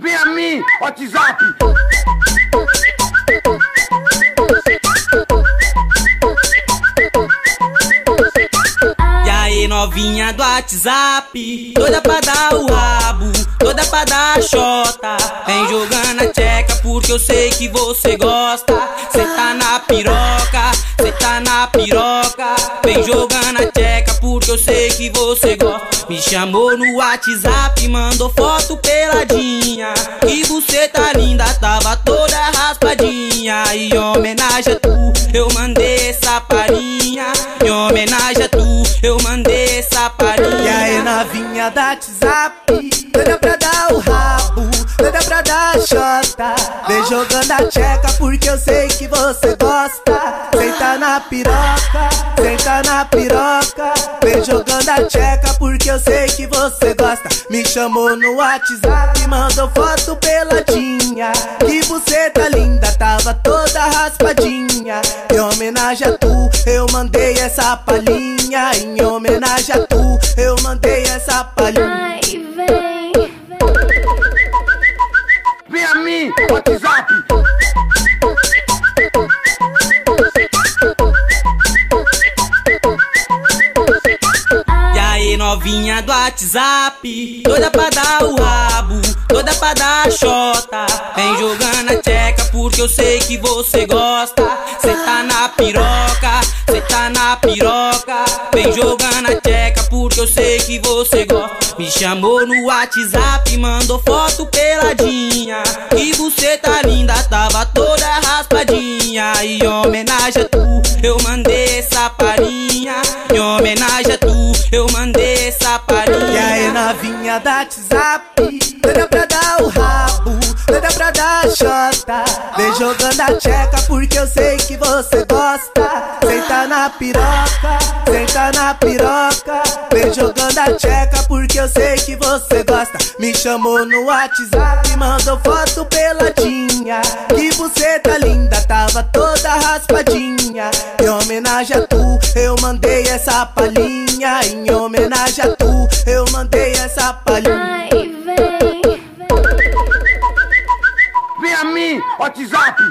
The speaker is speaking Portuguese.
Vem a mim, WhatsApp. E aí, novinha do WhatsApp, toda pra dar o rabo, toda pra dar a chota. Vem jogando a tcheca porque eu sei que você gosta. Cê tá na piroca, cê tá na piroca. Vem jogando a porque eu sei que você gosta. Me chamou no WhatsApp, mandou foto peladinha. E você tá linda, tava toda raspadinha. E em homenagem a tu, eu mandei essa palhinha. Em homenagem a tu, eu mandei essa palhinha. E aí, novinha da WhatsApp, doida pra dar o rabo, doida pra dar a chota. Vem jogando a tcheca porque eu sei que você gosta. Senta na piroca, senta na piroca. Jogando a tcheca porque eu sei que você gosta. Me chamou no WhatsApp, mandou foto peladinha. Que você tá linda, tava toda raspadinha. Em homenagem a tu, eu mandei essa palhinha. Em homenagem a tu, eu mandei essa palhinha. Novinha do WhatsApp, toda pra dar o rabo, toda pra dar a chota. Vem jogando a tcheca porque eu sei que você gosta. Cê tá na piroca, cê tá na piroca. Vem jogando a tcheca porque eu sei que você gosta. Me chamou no WhatsApp, mandou foto peladinha. E você tá linda, tava toda raspadinha. E em homenagem a tu, eu mandei palhinha. aí, novinha da WhatsApp, doida pra dar o rabo, doida pra dar a chota. Vem jogando a tcheca porque eu sei que você gosta. Senta na piroca, senta na piroca. Vem jogando a tcheca porque eu sei que você gosta. Me chamou no WhatsApp, mandou foto peladinha. Que você tá linda, tava toda raspadinha. Eu mandei essa palhinha. Em homenagem a tu, eu mandei essa palhinha. Ai, vem. Vem a mim, WhatsApp.